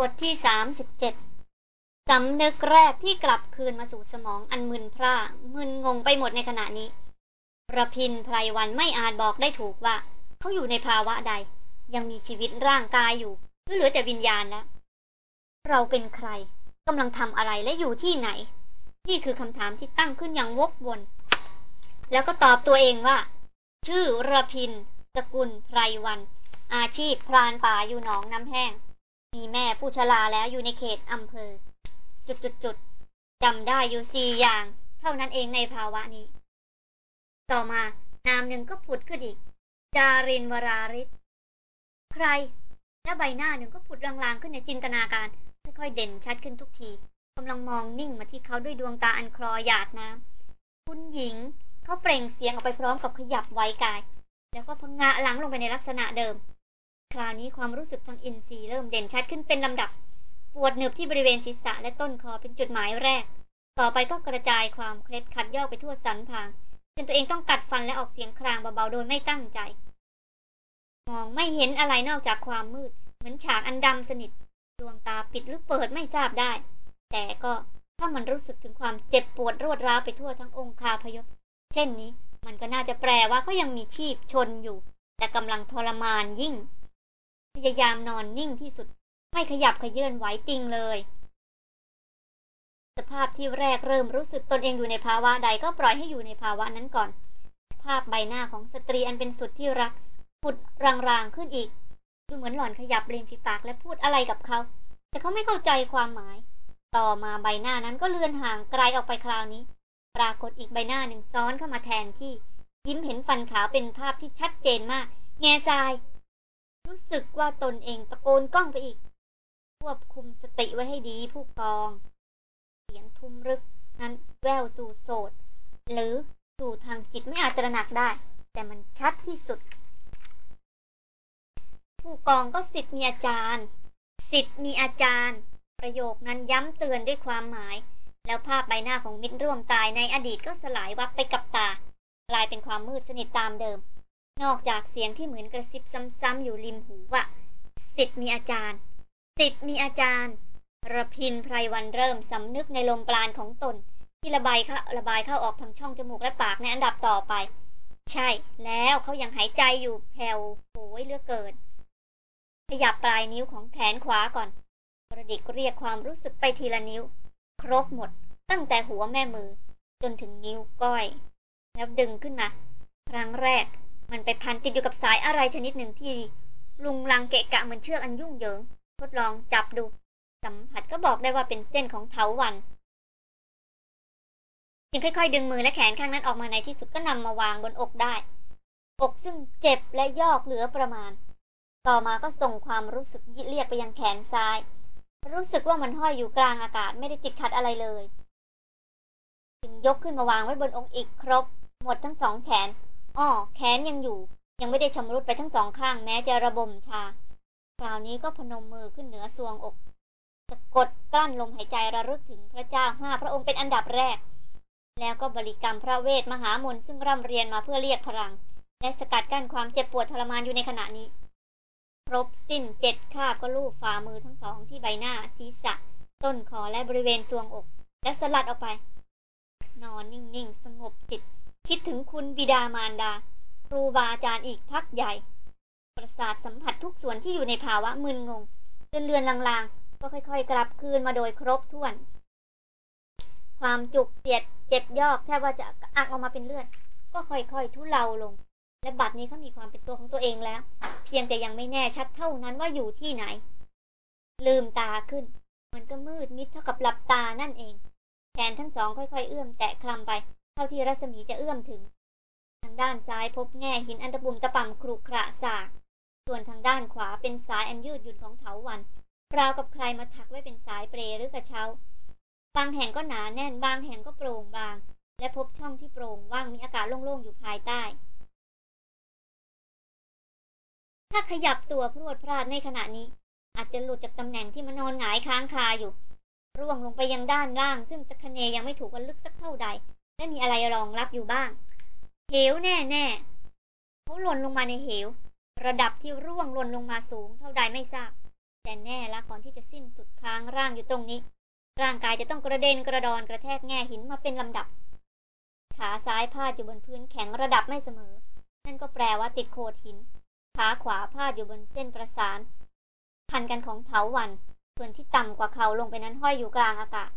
บทที่สามสิบเจ็ดสำนึกแรกที่กลับคืนมาสู่สมองอันมึนพร่ามึนงงไปหมดในขณะนี้ระพินไพรวันไม่อาจบอกได้ถูกว่า เขาอยู่ในภาวะใด ยังมีชีวิตร่างกายอยู่หรือเหลือแต่วิญญาณแล้ว เราเป็นใครกำลังทำอะไรและอยู่ที่ไหน นี่คือคำถามที่ตั้งขึ้นอย่างวกวน แล้วก็ตอบตัวเองว่า ชื่อระพิน สกุลไพรวัน อาชีพพรานป่าอยู่หนองน้ำแห้ง มีแม่ผู้ชราแล้วอยู่ในเขตอำเภอ จุดๆๆจำได้อยู่สี่อย่าง เท่านั้นเองในภาวะนี้ ต่อมานามหนึ่งก็ผุดขึ้นอีก จารินวราริศใคร และใบหน้าหนึ่งก็ผุดรางๆขึ้นในจินตนาการ ค่อยๆเด่นชัดขึ้นทุกทีกำลังมองนิ่งมาที่เขาด้วยดวงตาอันคลอหยาดน้ำคุณหญิงเขาเปล่งเสียงออกไปพร้อมกับขยับไว้กาย แล้วก็พงะหลังลงไปในลักษณะเดิม คราวนี้ความรู้สึกทางอินทรีย์เริ่มเด่นชัดขึ้นเป็นลำดับ ปวดหนึบที่บริเวณศีรษะและต้นคอเป็นจุดหมายแรก ต่อไปก็กระจายความเคล็ดขัดย่อไปทั่วสันพางจนตัวเองต้องกัดฟันและออกเสียงครางเบาๆโดยไม่ตั้งใจ มองไม่เห็นอะไรนอกจากความมืด เหมือนฉากอันดำสนิท ดวงตาปิดหรือเปิดไม่ทราบได้ แต่ก็ถ้ามันรู้สึกถึงความเจ็บปวดรวดร้าวไปทั่วทั้งองค์คาพยพ เช่นนี้ มันก็น่าจะแปลว่าเขายังมีชีพชนอยู่ แต่กำลังทรมานยิ่ง พยายามนอนนิ่งที่สุด ไม่ขยับขยื่นไหวติงเลย สภาพที่แรกเริ่มรู้สึกตนเองอยู่ในภาวะใดก็ปล่อยให้อยู่ในภาวะนั้นก่อน ภาพใบหน้าของสตรีอันเป็นสุดที่รักผุดรางๆขึ้นอีก ดูเหมือนหล่อนขยับริมฝีปากและพูดอะไรกับเขา แต่เขาไม่เข้าใจความหมาย ต่อมาใบหน้านั้นก็เลือนห่างไกลออกไปคราวนี้ ปรากฏอีกใบหน้าหนึ่งซ้อนเข้ามาแทนที่ ยิ้มเห็นฟันขาวเป็นภาพที่ชัดเจนมาก แง่ทราย รู้สึกว่าตนเองตะโกนกล้องไปอีก ควบคุมสติไว้ให้ดีผู้กอง เสียงทุ้มรึกนั้นแววสู่โสด หรือสู่ทางจิตไม่อาจตระหนักได้ แต่มันชัดที่สุด ผู้กองก็สิทธิ์มีอาจารย์ สิทธิ์มีอาจารย์ ประโยคนั้นย้ำเตือนด้วยความหมาย แล้วภาพใบหน้าของมิตรร่วมตายในอดีตก็สลายวับไปกับตา กลายเป็นความมืดสนิทตามเดิม นอกจากเสียงที่เหมือนกระซิบซ้ำๆอยู่ริมหูว่าสิทธิ์มีอาจารย์สิทธิ์มีอาจารย์ระพินไพรวันเริ่มสำนึกในลมปราณของตน ที่ระบายเข้าระบายเข้าออกทางช่องจมูกและปากในอันดับต่อไป ใช่ แล้วเขายังหายใจอยู่แผ่วโหยเลือกเกิน ขยับปลายนิ้วของแขนขวาก่อนกระดิกเรียกความรู้สึกไปทีละนิ้ว ครบหมด ตั้งแต่หัวแม่มือ จนถึงนิ้วก้อย แล้วดึงขึ้นมา ครั้งแรก มันไปพันติดอยู่กับสายอะไรชนิดหนึ่งที่ลุงลังเกะกะเหมือนเชือกอันยุ่งเหยิง ทดลองจับดู สัมผัสก็บอกได้ว่าเป็นเส้นของเถาวันจึงค่อยๆ ดึงมือและแขนข้างนั้นออกมาในที่สุดก็นำมาวางบนอกได้ อกซึ่งเจ็บและยอกเหลือประมาณ ต่อมาก็ส่งความรู้สึกเรียกไปยังแขนซ้าย รู้สึกว่ามันห้อยอยู่กลางอากาศไม่ได้ติดขัดอะไรเลย จึงยกขึ้นมาวางไว้บนอกอีกครบ หมดทั้งสองแขน อ้อแขนยังอยู่ ยังไม่ได้ชำรุดไปทั้งสองข้างแม้จะระบมชา คราวนี้ก็พนมมือขึ้นเหนือซวงอกสะกดกลั้นลมหายใจระลึกถึงพระเจ้าห้าพระองค์เป็นอันดับแรก แล้วก็บริกรรมพระเวทมหามนซึ่งร่ำเรียนมาเพื่อเรียกพลัง และสกัดกั้นความเจ็บปวดทรมานอยู่ในขณะนี้ ครบสิ้นเจ็ดคาบก็ลูบฝ่ามือทั้งสองที่ใบหน้าศีรษะ ต้นคอและบริเวณซวงอก และสลัดออกไป นอนนิ่งๆ สงบจิต คิดถึงคุณบิดามารดา ครูบาอาจารย์อีกพักใหญ่ ประสาทสัมผัสทุกส่วนที่อยู่ในภาวะมึนงงจนเลือนลางๆ ก็ค่อยๆ กลับคืนมาโดยครบถ้วน ความจุกเสียดเจ็บยอกแทบว่าจะอักออกมาเป็นเลือด ก็ค่อยๆ ทุเลาลง และบัดนี้เขามีความเป็นตัวของตัวเองแล้ว เพียงแต่ยังไม่แน่ชัดเท่านั้นว่าอยู่ที่ไหน ลืมตาขึ้น มันก็มืดมิดเท่ากับหลับตานั่นเองแขนทั้งสองค่อยๆ เอื้อมแตะคลำไป เท่าที่รัศมีจะเอื้อมถึง ทางด้านซ้ายพบแง่หินอันตะบุมตะป่ำครุขระสาก ส่วนทางด้านขวาเป็นสายอันยืดหยุ่นของเถาวันราวกับใครมาถักไว้เป็นสายเปรหรือกระเช้า บางแห่งก็หนาแน่นบางแห่งก็โปร่งบาง และพบช่องที่โปร่งว่างมีอากาศโล่งๆอยู่ภายใต้ ถ้าขยับตัวพรวดพลาดในขณะนี้ อาจจะหลุดจากตำแหน่งที่มันนอนหงายค้างคาอยู่ ร่วงลงไปยังด้านล่าง ซึ่งตะคเนยังไม่ถูกวันลึกสักเท่าใด และมีอะไรรองรับอยู่บ้าง เหวแน่แน่เขาหล่นลงมาในเหว ระดับที่ร่วงหล่นลงมาสูงเท่าใดไม่ทราบ แต่แน่ละก่อนที่จะสิ้นสุดค้างร่างอยู่ตรงนี้ ร่างกายจะต้องกระเด็นกระดอนกระแทกแง่หินมาเป็นลำดับ ขาซ้ายพาดอยู่บนพื้นแข็งระดับไม่เสมอ นั่นก็แปลว่าติดโขดหิน ขาขวาพาดอยู่บนเส้นประสาน พันกันของเถาวัน ส่วนที่ต่ำกว่าเขาลงไปนั้นห้อยอยู่กลางอากาศ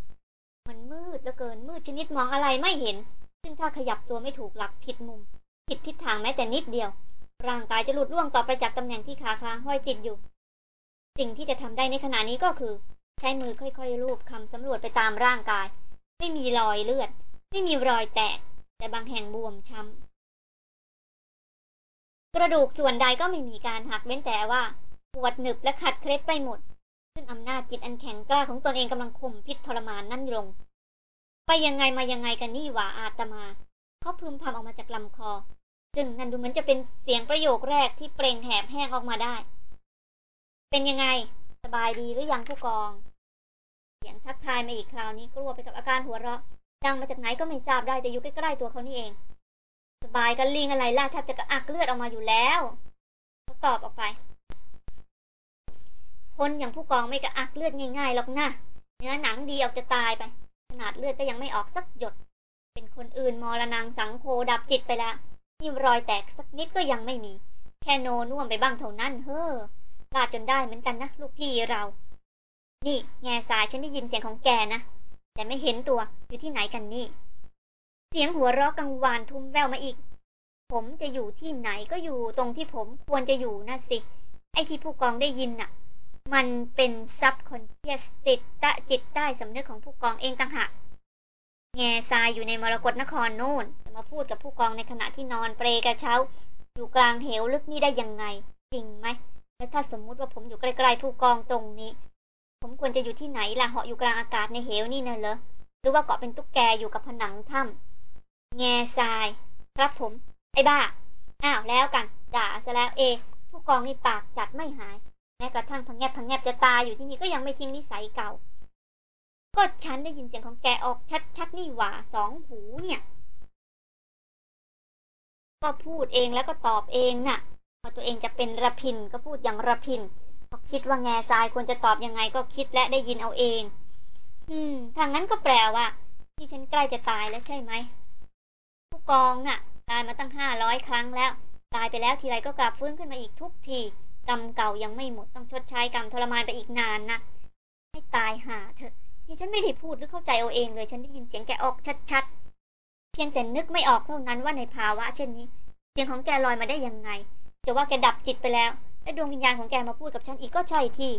มันมืดเหลือเกินมืดชนิดมองอะไรไม่เห็น ซึ่งถ้าขยับตัวไม่ถูกหลักผิดมุม ผิดทิศทางแม้แต่นิดเดียว ร่างกายจะหลุดล่วงต่อไปจากตำแหน่งที่ขาค้างห้อยติดอยู่ สิ่งที่จะทำได้ในขณะนี้ก็คือ ใช้มือค่อยๆลูบคำสำรวจไปตามร่างกาย ไม่มีรอยเลือด ไม่มีรอยแตก แต่บางแห่งบวมช้ำกระดูกส่วนใดก็ไม่มีการหักเว้นแต่ว่าปวดหนึบและขัดเคล็ดไปหมด ซึ่งอำนาจจิตอันแข็งกล้าของตนเองกำลังข่มพิษทรมานนั่นลง ไปยังไงมายังไงกันนี่หว่าอาตมาเขาพึมพำออกมาจากลำคอ ซึ่งนั่นดูเหมือนจะเป็นเสียงประโยคแรกที่เปล่งแหบแห้งออกมาได้ เป็นยังไง สบายดีหรือยังผู้กอง เสียงทักทายมาอีกคราวนี้กลัวไปกับอาการหัวเราะดังมาจากไหนก็ไม่ทราบได้แต่อยู่ใกล้ๆตัวเขานี่เอง สบายกันลิงอะไรล่ะแทบจะกระอักเลือดออกมาอยู่แล้วเขาตอบออกไป คนอย่างผู้กองไม่กระอักเลือดง่ายๆหรอกนะเนื้อหนังดีออกจะตายไป ขนาดเลือดก็ยังไม่ออกสักหยด เป็นคนอื่นมรณงสังโคดับจิตไปแล้วยิ่รอยแตกสักนิดก็ยังไม่มี แค่โนน่วมไปบ้างเท่านั้น เฮ้อพลาดจนได้เหมือนกันนะลูกพี่เรา นี่แง่สายฉันได้ยินเสียงของแกนะ แต่ไม่เห็นตัวอยู่ที่ไหนกันนี่ เสียงหัวเราะกังวานทุ้มแววมาอีก ผมจะอยู่ที่ไหนก็อยู่ตรงที่ผมควรจะอยู่นะสิ ไอ้ที่ผู้กองได้ยินน่ะ มันเป็นซับคอนเทียสติดตะจิตใต้สำนึกของผู้กองเองต่างหากแง่ทรายอยู่ในมรกรนครโน่นจะมาพูดกับผู้กองในขณะที่นอนเปรกระเช้า อยู่กลางเหวลึกนี่ได้ยังไง จริงไหมแล้วถ้าสมมุติว่าผมอยู่ใกล้ๆผู้กองตรงนี้ ผมควรจะอยู่ที่ไหนล่ะเหาะอยู่กลางอากาศในเหวนี่น่ะเหรอหรือว่าเกาะเป็นตุ๊กแกอยู่กับผนังถ้ำแง่ทราย ครับผม ไอ้บ้าอ้าวแล้วกัน ด่าซะแล้วเอ ผู้กองนี่ปากจัดไม่หาย แม้กระทั่งพังแงบพังแงบจะตายอยู่ที่นี่ก็ยังไม่ทิ้งนิสัยเก่า ก็ฉันได้ยินเสียงของแกออกชัดๆนี่หว่าสองหูเนี่ย ก็พูดเองแล้วก็ตอบเองน่ะ พอตัวเองจะเป็นระพินก็พูดอย่างระพินพอคิดว่าแง่ทรายควรจะตอบยังไงก็คิดและได้ยินเอาเอง อืมทางนั้นก็แปลว่าที่ฉันใกล้จะตายแล้วใช่ไหมผู้กองน่ะ ตายมาตั้งห้าร้อยครั้งแล้ว ตายไปแล้วทีไรก็กลับฟื้นขึ้นมาอีกทุกที กรรมเก่ายังไม่หมดต้องชดใช้กรรมทรมานไปอีกนานนะให้ตายหาเถอะนี่ฉันไม่ได้พูดหรือเข้าใจเอาเองเลย ฉันได้ยินเสียงแกออกชัดๆ เพียงแต่นึกไม่ออกเท่านั้นว่าในภาวะเช่นนี้ เสียงของแกลอยมาได้ยังไง จะว่าแกดับจิตไปแล้ว และดวงวิญญาณของแกมาพูดกับฉันอีกก็ใช่ที่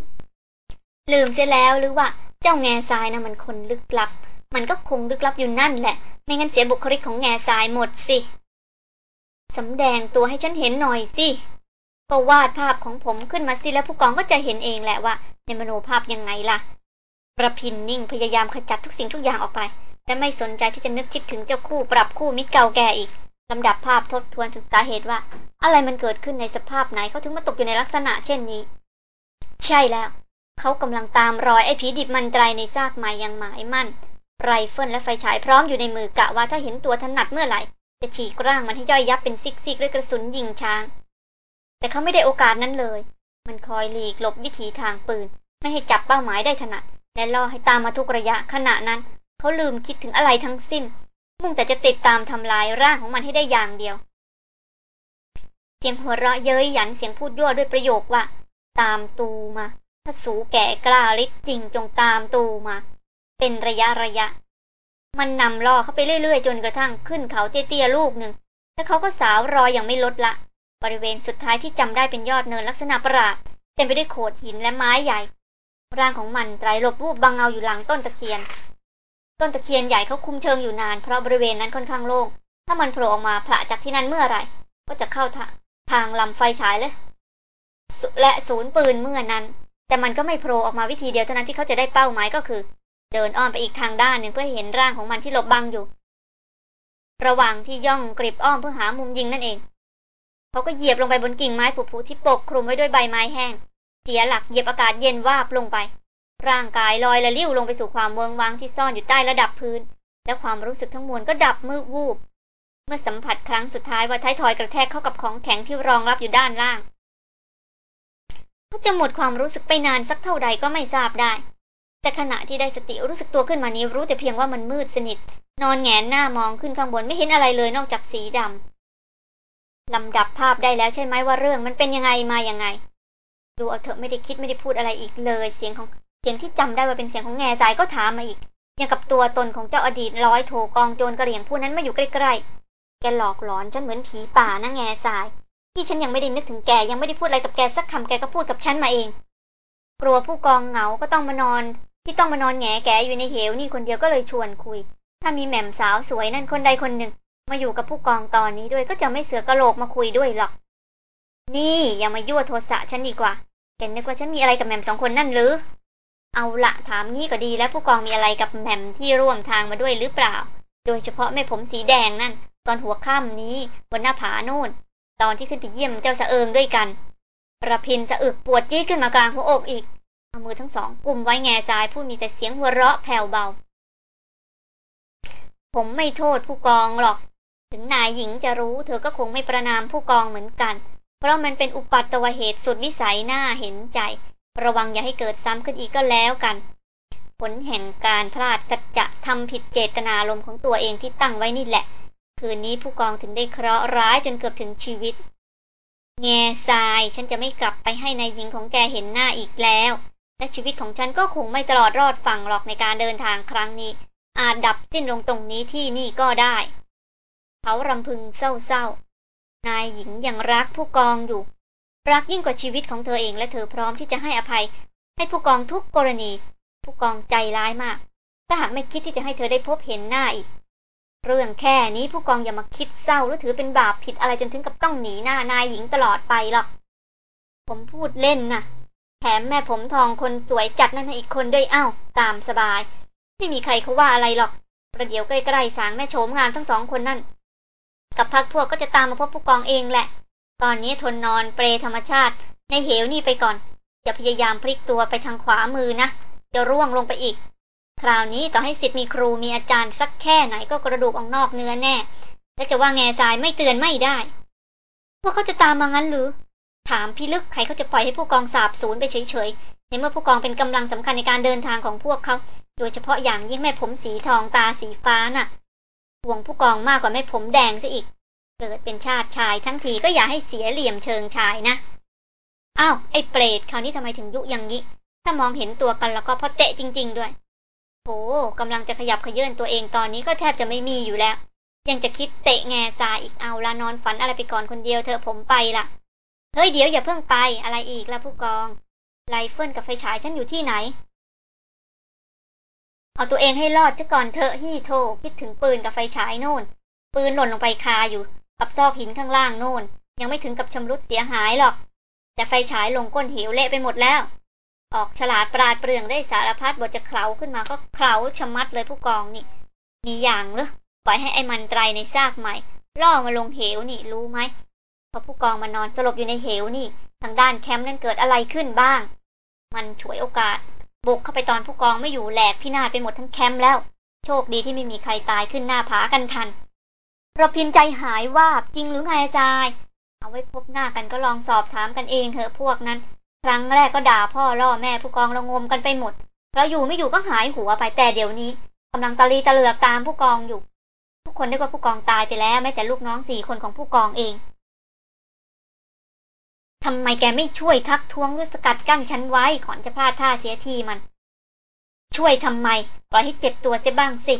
ลืมเสียแล้วหรือว่าเจ้าแง่ทรายนะมันคนลึกลับ มันก็คงลึกลับอยู่นั่นแหละ ไม่งั้นเสียบุคลิกของแง่ทรายหมดสิสำแดงตัวให้ฉันเห็นหน่อยสิ ก็วาดภาพของผมขึ้นมาสิแล้วผู้กองก็จะเห็นเองแหละว่า ในมโนภาพยังไงล่ะ ประพินนิ่งพยายามขจัดทุกสิ่งทุกอย่างออกไป แต่ไม่สนใจที่จะนึกคิดถึงเจ้าคู่ปรับคู่มิตรเก่าแก่อีกลำดับภาพทบทวนถึงสาเหตุว่า อะไรมันเกิดขึ้นในสภาพไหนเขาถึงมาตกอยู่ในลักษณะเช่นนี้ ใช่แล้ว เขากำลังตามรอยไอ้ผีดิบมันตรัยในซากใหม่อย่างหมายมั่น ไรเฟิลและไฟฉายพร้อมอยู่ในมือกะว่าถ้าเห็นตัวถนัดเมื่อไหร่ จะฉีกร่างมันให้ย่อยยับเป็นซีกๆด้วยกระสุนยิงช้าง แต่เขาไม่ได้โอกาสนั้นเลย มันคอยหลีกหลบวิถีทางปืน ไม่ให้จับเป้าหมายได้ถนัด และล่อให้ตามมาทุกระยะขณะนั้น เขาลืมคิดถึงอะไรทั้งสิ้น มุ่งแต่จะติดตามทำลายร่างของมันให้ได้อย่างเดียว เสียงหัวเราะเย้ยหยันเสียงพูดยั่วด้วยประโยคว่า ตามตูมา ถ้าสูแก่กล้าฤทธิ์จริงจงตามตูมา เป็นระยะระยะ มันนำล่อเข้าไปเรื่อยๆ จนกระทั่งขึ้นเขาเตี้ยๆลูกหนึ่งแล้วเขาก็สาวรอยอย่างไม่ลดละ บริเวณสุดท้ายที่จำได้เป็นยอดเนินลักษณะประหลาดเต็มไปด้วยโขดหินและไม้ใหญ่ ร่างของมันไตรหลบวูบบังเงาอยู่หลังต้นตะเคียน ต้นตะเคียนใหญ่เขาคุมเชิงอยู่นานเพราะบริเวณนั้นค่อนข้างโล่ง ถ้ามันโผล่ออกมาพระจากที่นั้นเมื่อไหร่ ก็จะเข้าทางลำไฟฉายเลยและศูนย์ปืนเมื่อนั้น แต่มันก็ไม่โผล่ออกมาวิธีเดียวเท่านั้นที่เขาจะได้เป้าหมายก็คือ เดินอ้อมไปอีกทางด้านหนึ่งเพื่อเห็นร่างของมันที่หลบบังอยู่ ระหว่างที่ย่องกริบอ้อมเพื่อหามุมยิงนั่นเอง เขาก็เหยียบลงไปบนกิ่งไม้ผุๆที่ปกคลุมไว้ด้วยใบไม้แห้ง เสียหลักเหยียบอากาศเย็นวาบลงไป ร่างกายลอยละลิ้วลงไปสู่ความเวิงวางที่ซ่อนอยู่ใต้ระดับพื้น และความรู้สึกทั้งมวลก็ดับมืดวูบ เมื่อสัมผัสครั้งสุดท้ายว่าท้ายทอยกระแทกเข้ากับของแข็งที่รองรับอยู่ด้านล่างเขาจะหมดความรู้สึกไปนานสักเท่าใดก็ไม่ทราบได้ แต่ขณะที่ได้สติรู้สึกตัวขึ้นมานี้รู้แต่เพียงว่ามันมืดสนิท นอนแงนหน้ามองขึ้นข้างบนไม่เห็นอะไรเลยนอกจากสีดำ ลำดับภาพได้แล้วใช่ไหมว่าเรื่องมันเป็นยังไงมายังไง ดูเอาเถอะไม่ได้คิดไม่ได้พูดอะไรอีกเลย เสียงของเสียงที่จำได้ว่าเป็นเสียงของแง่สายก็ถามมาอีกอย่างกับตัวตนของเจ้าอดีตร้อยโถกองโจรกระเหรี่ยงผู้นั้นมาอยู่ใกล้ๆแกหลอกหลอนฉันเหมือนผีป่านะแง่สาย ที่ฉันยังไม่ได้นึกถึงแกยังไม่ได้พูดอะไรกับแกสักคำแกก็พูดกับฉันมาเอง กลัวผู้กองเหงาก็ต้องมานอน ที่ต้องมานอนแง่แกอยู่ในเหวนี่คนเดียวก็เลยชวนคุย ถ้ามีแหม่มสาวสวยนั่นคนใดคนหนึ่ง มาอยู่กับผู้กองตอนนี้ด้วยก็จะไม่เสือกระโหลกมาคุยด้วยหรอก นี่อย่ามายั่วโทสะฉันดีกว่าแกนึกว่าฉันมีอะไรกับแหม่มสองคนนั่นหรือ เอาละถามงี้ก็ดีแล้วผู้กองมีอะไรกับแหม่มที่ร่วมทางมาด้วยหรือเปล่า โดยเฉพาะแม่ผมสีแดงนั่น ตอนหัวค่ำนี้บนหน้าผาโน่น ตอนที่ขึ้นไปเยี่ยมเจ้าสะเอิงด้วยกันระพินสะอึกปวดจี้ขึ้นมากลางหัวอกอีก เอามือทั้งสองกุมไว้แง่ซ้ายพูดมีแต่เสียงหัวเราะแผ่วเบา ผมไม่โทษผู้กองหรอก ถึงนายหญิงจะรู้เธอก็คงไม่ประนามผู้กองเหมือนกัน เพราะมันเป็นอุปัตวเหตุสุดวิสัยน่าเห็นใจ ระวังอย่าให้เกิดซ้ำขึ้นอีกก็แล้วกัน ผลแห่งการพลาดสัจจะทำผิดเจตนาลมณ์ของตัวเองที่ตั้งไว้นี่แหละ คืนนี้ผู้กองถึงได้เคราะห์ร้ายจนเกือบถึงชีวิต แง่ทรายฉันจะไม่กลับไปให้นายหญิงของแกเห็นหน้าอีกแล้ว และชีวิตของฉันก็คงไม่ตลอดรอดฝั่งหรอกในการเดินทางครั้งนี้ อาจดับสิ้นลงตรงนี้ที่นี่ก็ได้ เขารำพึงเศร้าๆ นายหญิงยังรักผู้กองอยู่ รักยิ่งกว่าชีวิตของเธอเองและเธอพร้อมที่จะให้อภัย ให้ผู้กองทุกกรณี ผู้กองใจร้ายมาก ถ้าหากไม่คิดที่จะให้เธอได้พบเห็นหน้าอีก เรื่องแค่นี้ผู้กองอย่ามาคิดเศร้าหรือถือเป็นบาปผิดอะไรจนถึงกับต้องหนีหน้านายหญิงตลอดไปหรอก ผมพูดเล่นนะแถมแม่ผมทองคนสวยจัดนั่นให้อีกคนด้วยเอ้าตามสบาย ไม่มีใครเขาว่าอะไรหรอก ประเดี๋ยวใกล้ๆสางแม่โฉมงามทั้งสองคนนั่น กับพักพวกก็จะตามมาพบผู้กองเองแหละ ตอนนี้ทนนอนเปรธรรมชาติ ในเหวนี่ไปก่อน อย่าพยายามพลิกตัวไปทางขวามือนะ จะร่วงลงไปอีก คราวนี้ต่อให้สิทธิ์มีครูมีอาจารย์สักแค่ไหนก็กระดูกออกนอกเนื้อแน่ และจะว่าแง่ทรายไม่เตือนไม่ได้ พวกเขาจะตามมางั้นหรือ ถามพี่ลึกใครเขาจะปล่อยให้ผู้กองสาบสูญไปเฉยๆ ในเมื่อผู้กองเป็นกำลังสำคัญในการเดินทางของพวกเขา โดยเฉพาะอย่างยิ่งแม่ผมสีทองตาสีฟ้าน่ะ ห่วงผู้กองมากกว่าแม่ผมแดงซะอีก เกิดเป็นชาติชายทั้งทีก็อย่าให้เสียเหลี่ยมเชิงชายนะอ้าวไอ้เปรตคราวนี้ทำไมถึงยุอย่างนี้ ถ้ามองเห็นตัวกันแล้วก็พราะเตะจริง ๆ ด้วยโหกำลังจะขยับขยื่นตัวเองตอนนี้ก็แทบจะไม่มีอยู่แล้ว ยังจะคิดเตะแง่ซาอีกเอาละนอนฝันอะไรไปก่อนคนเดียวเธอผมไปละเฮ้ยเดี๋ยวอย่าเพิ่งไปอะไรอีกล่ะผู้กองไรเฟิลกับไฟฉายฉันอยู่ที่ไหน เอาตัวเองให้รอดซะก่อนเถอะฮี่โธ่คิดถึงปืนกับไฟฉายโน่น ปืนหล่นลงไปคาอยู่ กับซอกหินข้างล่างโน่น ยังไม่ถึงกับชำรุดเสียหายหรอก แต่ไฟฉายลงก้นเหวเละไปหมดแล้ว ออกฉลาดปราดเปรื่องได้สารพัดบทจะเขลาขึ้นมาก็เขลาชะมัดเลยผู้กองนี่ มีอย่างเหรอปล่อยให้ไอ้มันตรัยในซากใหม่ ล่อมาลงเหวนี่รู้ไหมพอผู้กองมานอนสลบอยู่ในเหวนี่ ทางด้านแคมป์นั้นเกิดอะไรขึ้นบ้าง มันฉวยโอกาส บุกเข้าไปตอนผู้กองไม่อยู่แหลกพินาศไปหมดทั้งแคมป์แล้ว โชคดีที่ไม่มีใครตายขึ้นหน้าผากันทันเราพินใจหายว่าจริงหรือไงทราย เอาไว้พบหน้ากันก็ลองสอบถามกันเองเถอะพวกนั้น ครั้งแรกก็ด่าพ่อล่อแม่ผู้กองระงมกันไปหมดเราอยู่ไม่อยู่ก็หายหัวไปแต่เดี๋ยวนี้กำลังตะลีตะเลือกตามผู้กองอยู่ ทุกคนได้ว่าผู้กองตายไปแล้วแม้แต่ลูกน้องสี่คนของผู้กองเอง ทำไมแกไม่ช่วยทักท้วงหรือสกัดกั้นฉันไว้ก่อนจะพลาดท่าเสียทีมัน ช่วยทำไม ปล่อยให้เจ็บตัวเสียบ้างสิ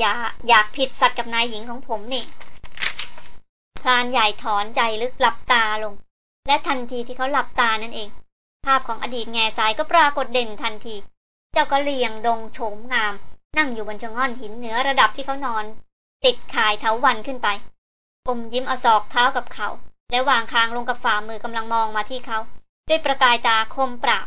อย่าอยากผิดสัตว์กับนายหญิงของผมนี่พรานใหญ่ถอนใจลึกหลับตาลง และทันทีที่เขาหลับตานั่นเอง ภาพของอดีตแง่ทรายก็ปรากฏเด่นทันที เจ้ากระเลียงดงโฉมงาม นั่งอยู่บนชะง่อนหินเหนือระดับที่เขานอน ติดขายเถาวันขึ้นไปอมยิ้มเอาศอกเท้ากับเขา และวางคางลงกับฝ่ามือกำลังมองมาที่เขา ด้วยประกายตาคมปราบ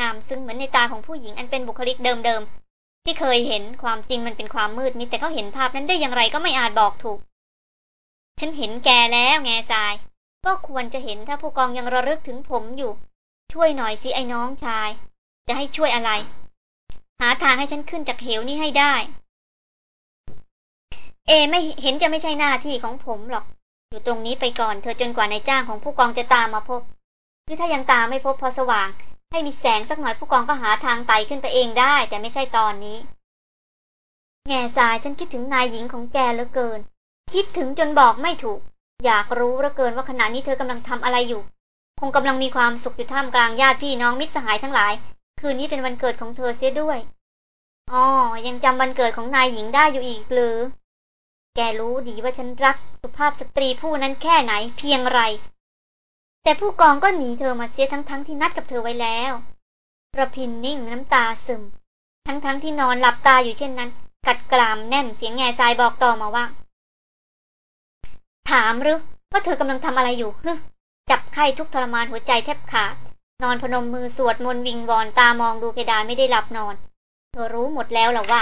งามซึ่งเหมือนในตาของผู้หญิงอันเป็นบุคลิกเดิมๆ ที่เคยเห็นความจริงมันเป็นความมืดมิดแต่เขาเห็นภาพนั้นได้อย่างไรก็ไม่อาจบอกถูก ฉันเห็นแกแล้วแง่ทราย ก็ควรจะเห็นถ้าผู้กองยังระลึกถึงผมอยู่ ช่วยหน่อยสิไอ้น้องชาย จะให้ช่วยอะไร หาทางให้ฉันขึ้นจากเหวนี้ให้ได้ เอไม่เห็นจะไม่ใช่หน้าที่ของผมหรอก อยู่ตรงนี้ไปก่อนเธอจนกว่านายจ้างของผู้กองจะตามมาพบคือถ้ายังตามไม่พบพอสว่าง ให้มีแสงสักหน่อยผู้กองก็หาทางไต่ขึ้นไปเองได้ แต่ไม่ใช่ตอนนี้ แง่สายฉันคิดถึงนายหญิงของแกเหลือเกิน คิดถึงจนบอกไม่ถูก อยากรู้เหลือเกินว่าขณะนี้เธอกำลังทำอะไรอยู่ คงกำลังมีความสุขอยู่ท่ามกลางญาติพี่น้องมิตรสหายทั้งหลาย คืนนี้เป็นวันเกิดของเธอเสียด้วยอ๋อยังจำวันเกิดของนายหญิงได้อยู่อีกหรือ แกรู้ดีว่าฉันรักสุภาพสตรีผู้นั้นแค่ไหนเพียงไร แต่ผู้กองก็หนีเธอมาเสียทั้งๆทที่นัดกับเธอไว้แล้วระพินนิ่งน้ำตาซึม ทั้งๆทที่นอนหลับตาอยู่เช่นนั้น กัดกรามแน่นเสียงแง่ทรายบอกต่อมาว่า ถามหรือว่าเธอกำลังทำอะไรอยู่ฮึจับไข้ทุกทรมานหัวใจแทบขาด นอนพนมมือสวดมนต์วิงวอนตามองดูเพดานไม่ได้หลับนอน เธอรู้หมดแล้วหรอว่า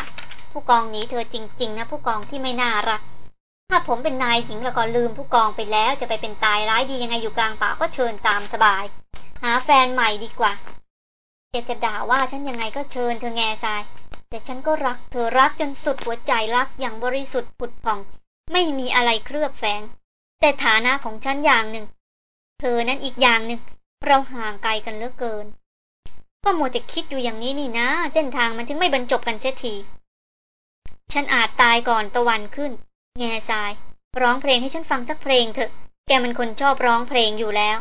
ผู้กองนี้เธอจริง ๆ นะ ผู้กองที่ไม่น่ารัก ถ้าผมเป็นนายหญิงแล้วก็ลืมผู้กองไปแล้ว จะไปเป็นตายร้ายดียังไงอยู่กลางป่าก็เชิญตามสบาย หาแฟนใหม่ดีกว่าจจะด่าว่าฉันยังไงก็เชิญเธอแง่ทราย แต่ฉันก็รักเธอรักจนสุดหัวใจรักอย่างบริสุทธิ์ผุดผ่อง ไม่มีอะไรเคลือบแฝง แต่ฐานะของฉันอย่างหนึ่ง เธอนั้นอีกอย่างหนึ่ง เราห่างไกลกันเหลือเกิน ก็โมแต่คิดอยู่อย่างนี้นี่นะ เส้นทางมันถึงไม่บรรจบกันเสียที ฉันอาจตายก่อนตะวันขึ้น แง่ทราย ร้องเพลงให้ฉันฟังสักเพลงเถอะ แกมันคนชอบร้องเพลงอยู่แล้ว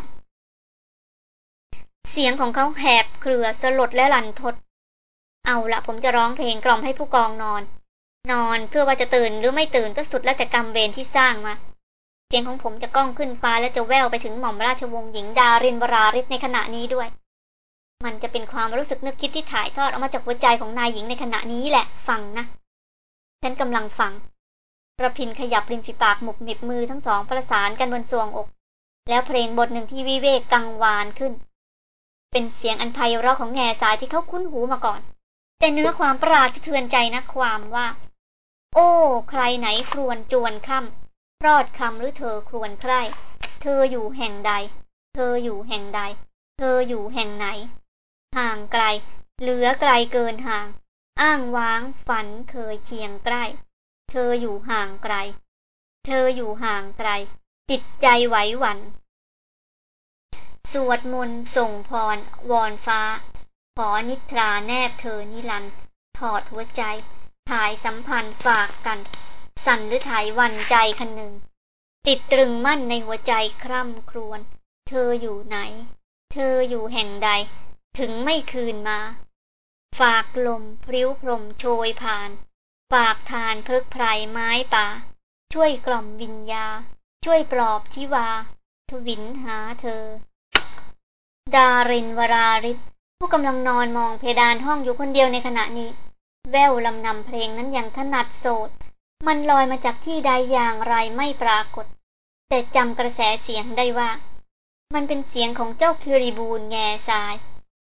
เสียงของเขาแหบเครือสลดและลันทด เอาละผมจะร้องเพลงกล่อมให้ผู้กองนอน นอนเพื่อว่าจะตื่นหรือไม่ตื่นก็สุดแล้วแต่กรรมเวรที่สร้างมา เสียงของผมจะก้องขึ้นฟ้าและจะแววไปถึงหม่อมราชวงศ์หญิงดารินวราริศในขณะนี้ด้วยมันจะเป็นความรู้สึกนึกคิดที่ถ่ายทอดออกมาจากหัวใจของนายหญิงในขณะนี้แหละ ฟังนะ ฉันกำลังฟังระพินขยับริมฝีปากหมุบหมิบมือทั้งสองประสานกันบนทรวงอก แล้วเพลงบทหนึ่งที่วิเวกกังวานขึ้น เป็นเสียงอันไพเราะของแง่สายที่เขาคุ้นหูมาก่อน แต่เนื้อความประหลาดสะเทือนใจนะความว่า โอ้ ใครไหนครวนจวนค่ำรอดคำหรือเธอครวนใคร เธออยู่แห่งใด เธออยู่แห่งใด เธออยู่แห่งไหน ห่างไกล เหลือไกลเกินห่าง อ้างว้างฝันเคยเคียงใกล้ เธออยู่ห่างไกล เธออยู่ห่างไกล จิตใจไหวหวัน่นสวดมนต์ส่งพร วอนฟ้า ขอนิทราแนบเธอนิรัน ถอดหัวใจ ถ่ายสัมพันธ์ฝากกัน สั่นหรือถ่ายวันใจคันหนึ่ง ติดตรึงมั่นในหัวใจคร่ำครวญ เธออยู่ไหน เธออยู่แห่งใด ถึงไม่คืนมา ฝากลมพริ้วพรมโชยผ่าน ฝากทานพลึกไพรไม้ป่า ช่วยกล่อมวิญญา ช่วยปลอบทิวา ทวินหาเธอ ดารินวราริศผู้กำลังนอนมองเพดานห้องอยู่คนเดียวในขณะนี้ แววลำนำเพลงนั้นอย่างถนัดโสด มันลอยมาจากที่ใดอย่างไรไม่ปรากฏ แต่จำกระแสเสียงได้ว่า มันเป็นเสียงของเจ้าคิริบูลแง่ทราย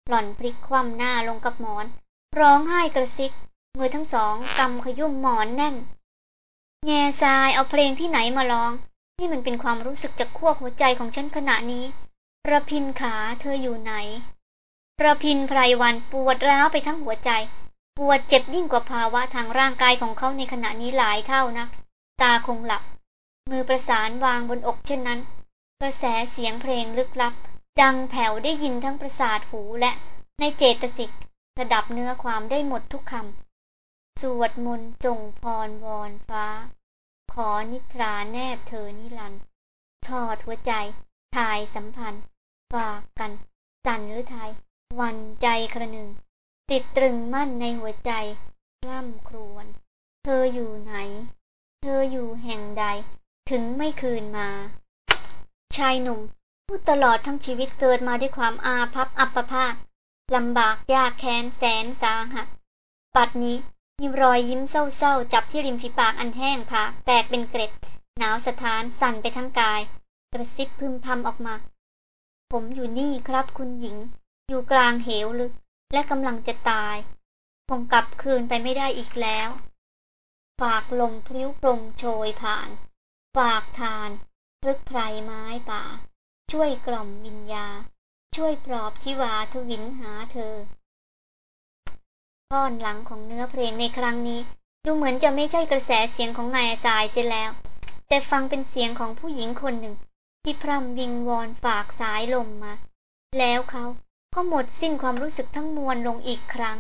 หล่อนพลิกคว่ำหน้าลงกับหมอน ร้องไห้กระซิก มือทั้งสองกำขยุ่มหมอนแน่น แง่ทรายเอาเพลงที่ไหนมาร้อง นี่มันเป็นความรู้สึกจากขั้วหัวใจของฉันขณะนี้ระพินขาเธออยู่ไหนระพินไพรวันปวดร้าวไปทั้งหัวใจ ปวดเจ็บยิ่งกว่าภาวะทางร่างกายของเขาในขณะนี้หลายเท่านักตาคงหลับ มือประสานวางบนอกเช่นนั้น กระแสเสียงเพลงลึกลับ ดังแผ่วได้ยินทั้งประสาทหูและในเจตสิกระดับเนื้อความได้หมดทุกคำ สวดมนต์จงพรวอนฟ้า ขอนิทราแนบเธอนิรันทอดหัวใจทายสัมพันธ์ ฝากกัน สันหรือไทย วันใจคระหนึ่ง ติดตรึงมั่นในหัวใจกล่ำครวนเธออยู่ไหน เธออยู่แห่งใด ถึงไม่คืนมา ชายหนุ่ม ผู้ตลอดทั้งชีวิตเกิดมาด้วยความอาภัพอัปภาคลำบากยากแค้นแสนสาหัสปัดนี้มีรอยยิ้มเศร้าๆ จับที่ริมฝีปากอันแห้งผากแตกเป็นเกล็ด หนาวสะท้านสั่นไปทั้งกาย กระซิบพึมพำออกมา ผมอยู่นี่ครับคุณหญิง อยู่กลางเหวลึก และกำลังจะตาย คงกลับคืนไปไม่ได้อีกแล้ว ฝากลมพลิ้วปลงโชยผ่าน ฝากทานรึกไพรไม้ป่า ช่วยกล่อมวิญญา ช่วยปลอบทิวาทวินหาเธอท่อนหลังของเนื้อเพลงในครั้งนี้ ดูเหมือนจะไม่ใช่กระแสเสียงของนายสายเสียแล้ว แต่ฟังเป็นเสียงของผู้หญิงคนหนึ่ง ที่พร่ำวิงวอนฝากสายลมมา แล้วเขาก็หมดสิ้นความรู้สึกทั้งมวลลงอีกครั้ง